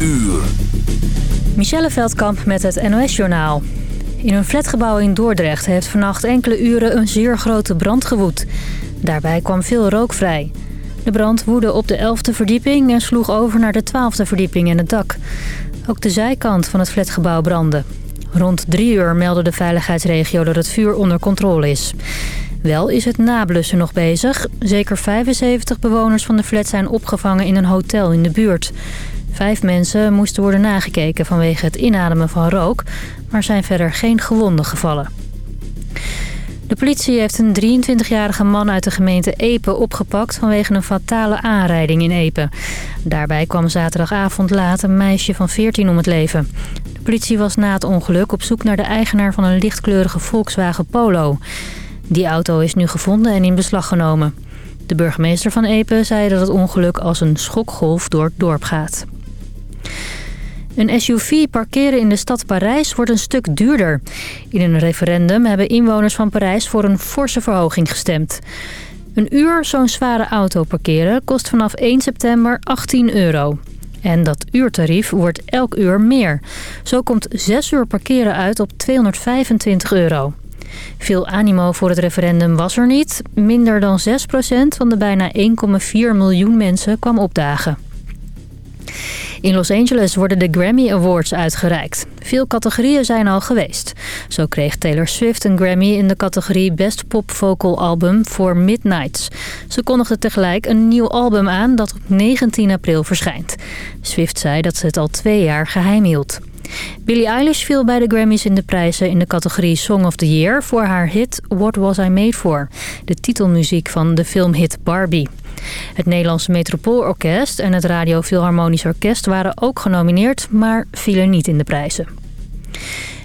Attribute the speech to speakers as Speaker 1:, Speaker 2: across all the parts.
Speaker 1: uur.
Speaker 2: Michelle Veldkamp met het NOS-journaal. In een flatgebouw in Dordrecht heeft vannacht enkele uren een zeer grote brand gewoed. Daarbij kwam veel rook vrij. De brand woedde op de 11e verdieping en sloeg over naar de 12e verdieping en het dak. Ook de zijkant van het flatgebouw brandde. Rond drie uur meldde de veiligheidsregio dat het vuur onder controle is. Wel is het nablussen nog bezig. Zeker 75 bewoners van de flat zijn opgevangen in een hotel in de buurt. Vijf mensen moesten worden nagekeken vanwege het inademen van rook... maar zijn verder geen gewonden gevallen. De politie heeft een 23-jarige man uit de gemeente Epe opgepakt... vanwege een fatale aanrijding in Epe. Daarbij kwam zaterdagavond laat een meisje van 14 om het leven. De politie was na het ongeluk op zoek naar de eigenaar van een lichtkleurige Volkswagen Polo. Die auto is nu gevonden en in beslag genomen. De burgemeester van Epe zei dat het ongeluk als een schokgolf door het dorp gaat. Een SUV parkeren in de stad Parijs wordt een stuk duurder. In een referendum hebben inwoners van Parijs voor een forse verhoging gestemd. Een uur zo'n zware auto parkeren kost vanaf 1 september 18 euro. En dat uurtarief wordt elk uur meer. Zo komt 6 uur parkeren uit op 225 euro. Veel animo voor het referendum was er niet. Minder dan 6% van de bijna 1,4 miljoen mensen kwam opdagen. In Los Angeles worden de Grammy Awards uitgereikt. Veel categorieën zijn al geweest. Zo kreeg Taylor Swift een Grammy in de categorie Best Pop Vocal Album voor Midnights. Ze kondigde tegelijk een nieuw album aan dat op 19 april verschijnt. Swift zei dat ze het al twee jaar geheim hield. Billie Eilish viel bij de Grammys in de prijzen in de categorie Song of the Year... voor haar hit What Was I Made For, de titelmuziek van de filmhit Barbie. Het Nederlandse Metropoolorkest en het Radio Philharmonisch Orkest waren ook genomineerd... maar vielen niet in de prijzen.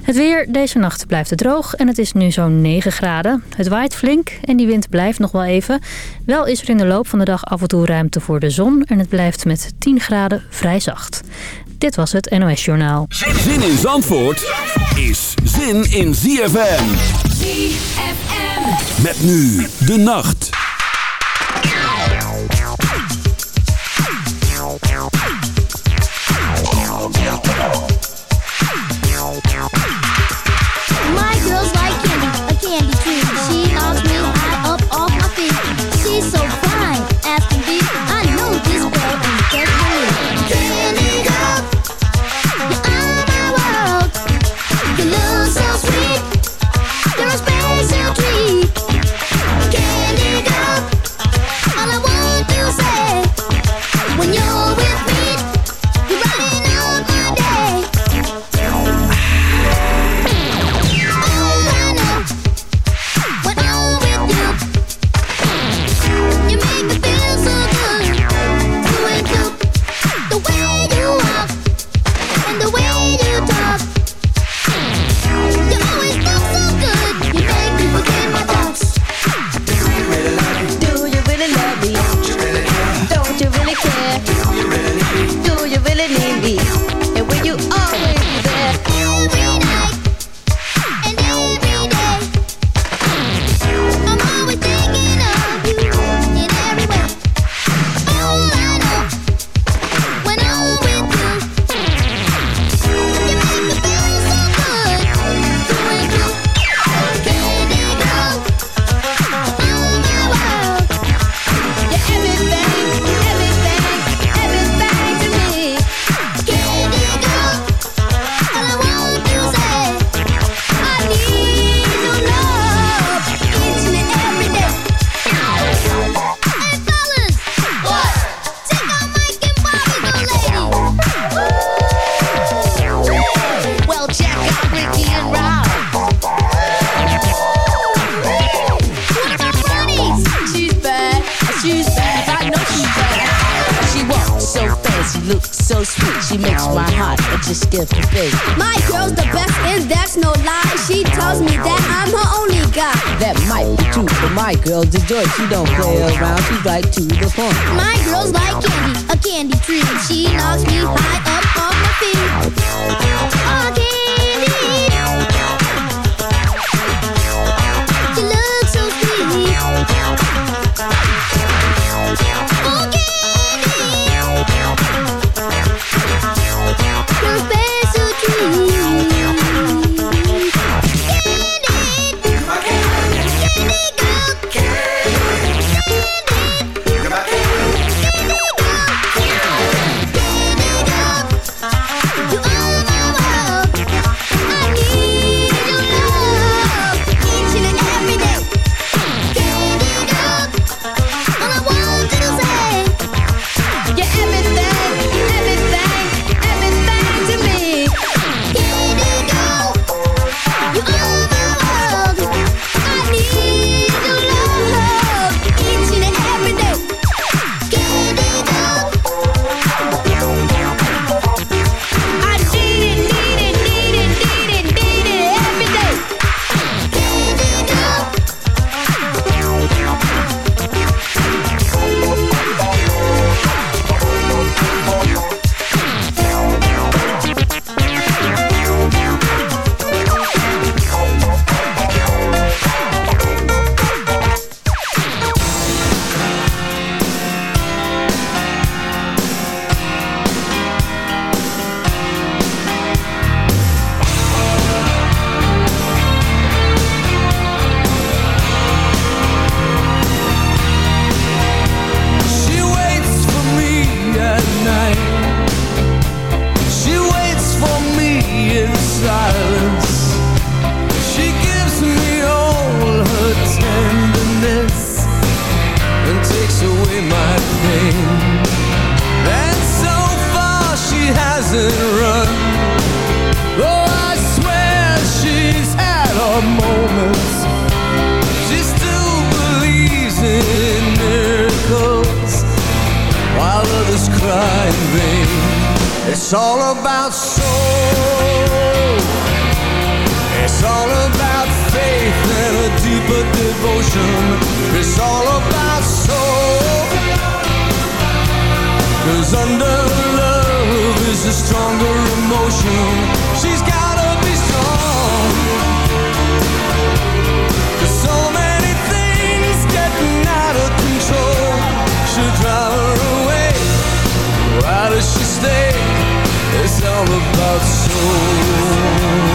Speaker 2: Het weer, deze nacht blijft het droog en het is nu zo'n 9 graden. Het waait flink en die wind blijft nog wel even. Wel is er in de loop van de dag af en toe ruimte voor de zon... en het blijft met 10 graden vrij zacht. Dit was het NOS Journaal.
Speaker 1: Zin in Zandvoort is zin in ZFM. ZFM. Met nu de nacht.
Speaker 3: It's all about soul.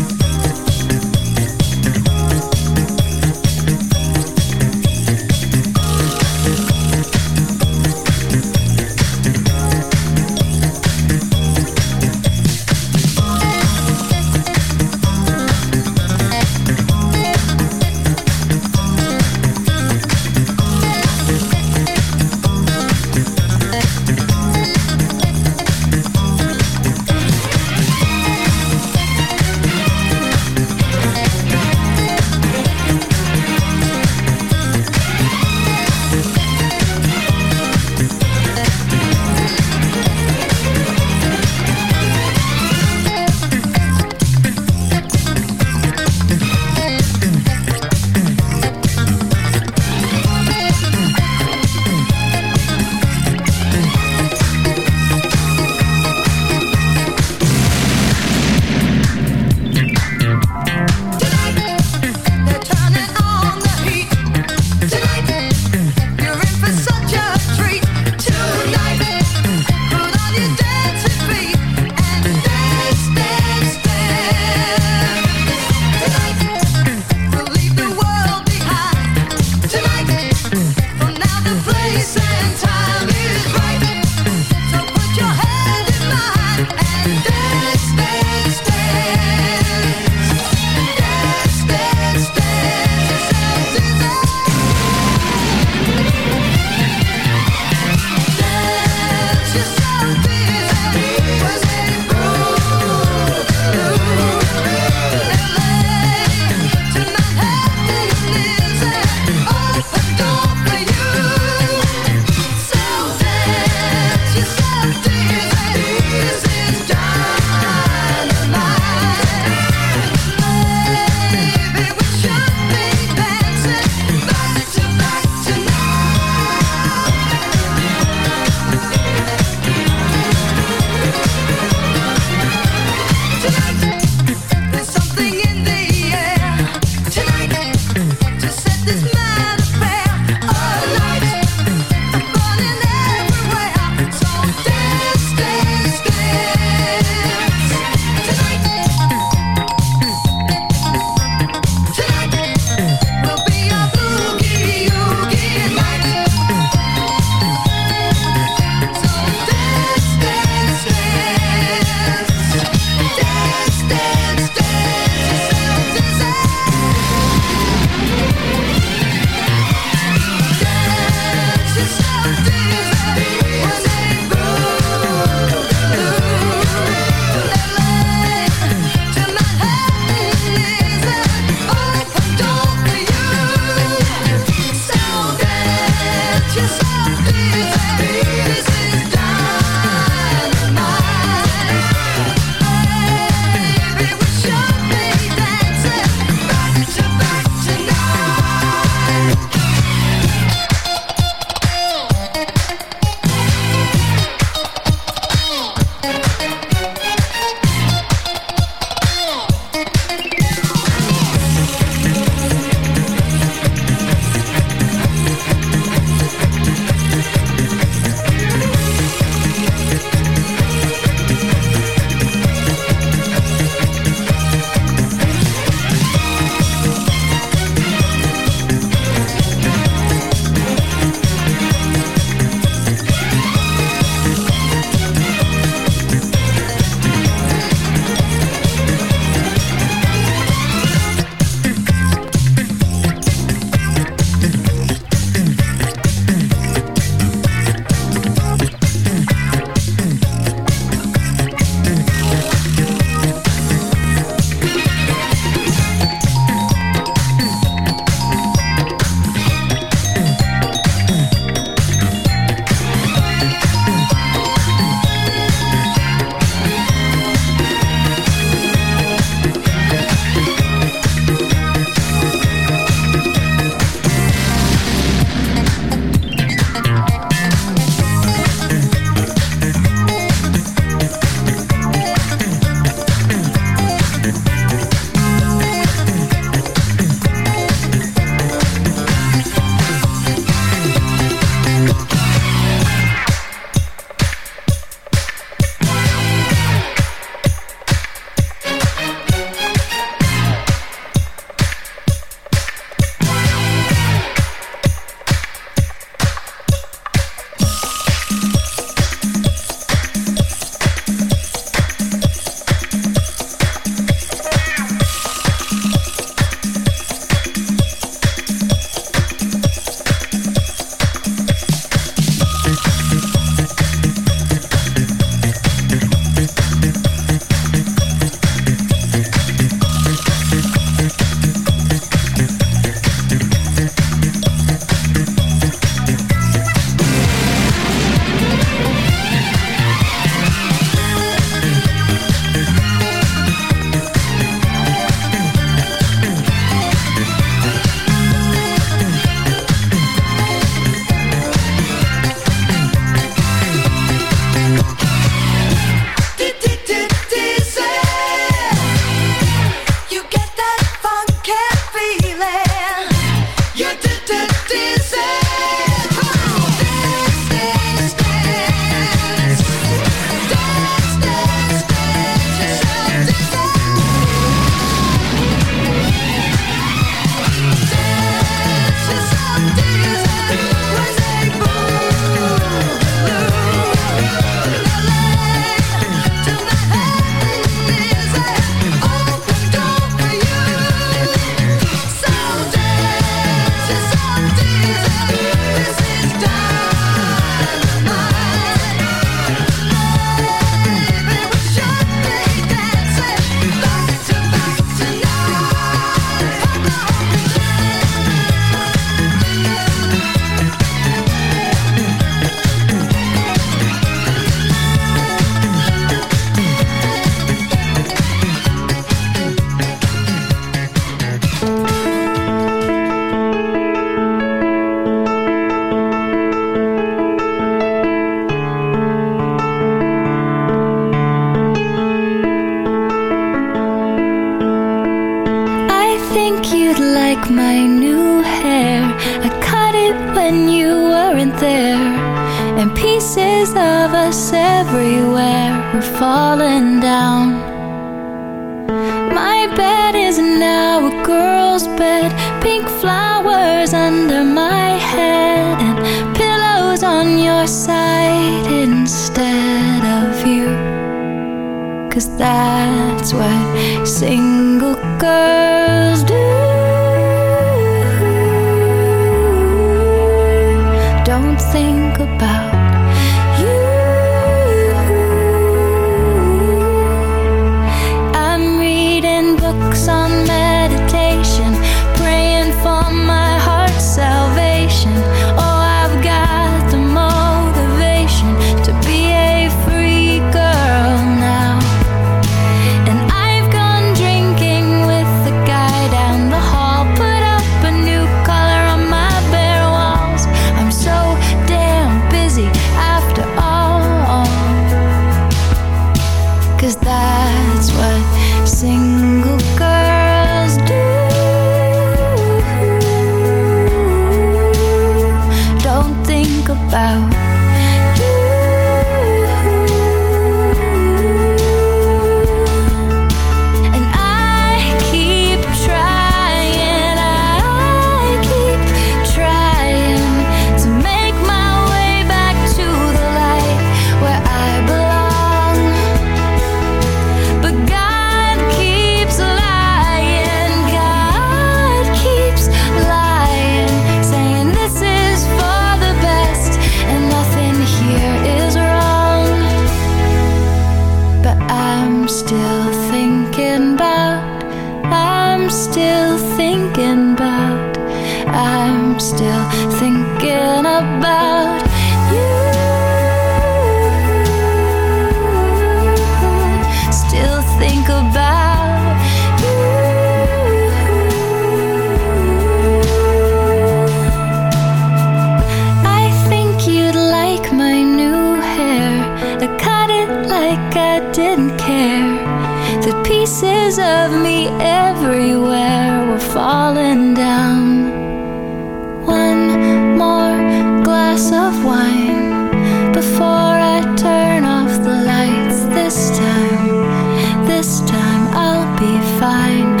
Speaker 4: Be fine.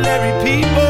Speaker 5: ordinary people.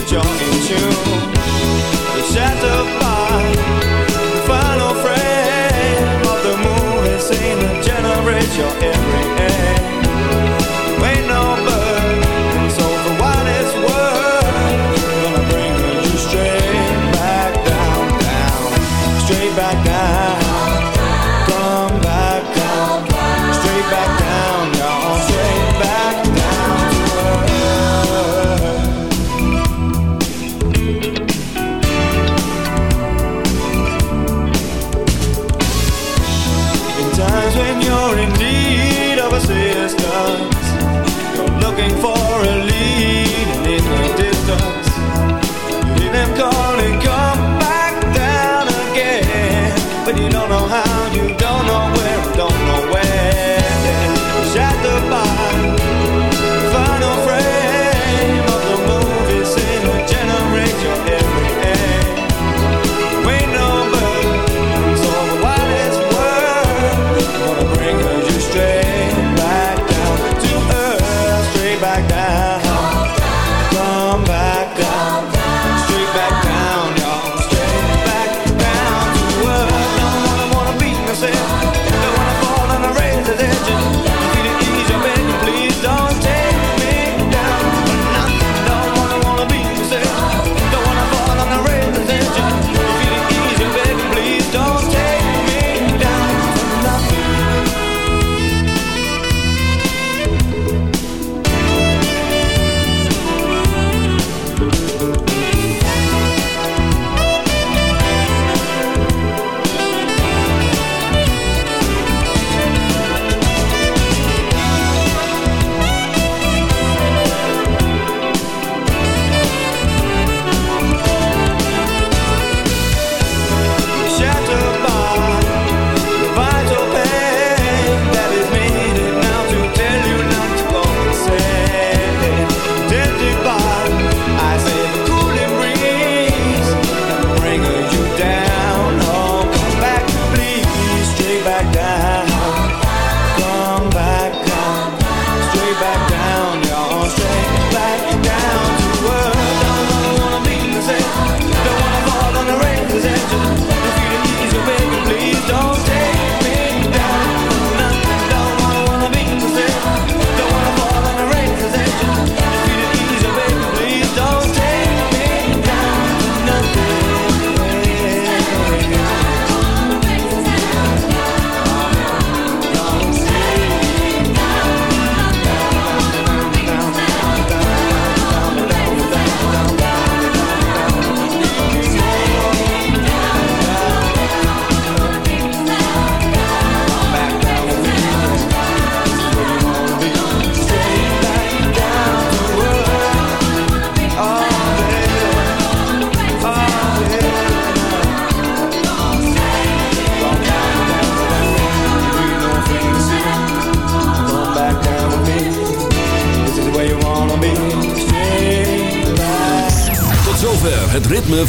Speaker 3: that in. The the final frame of the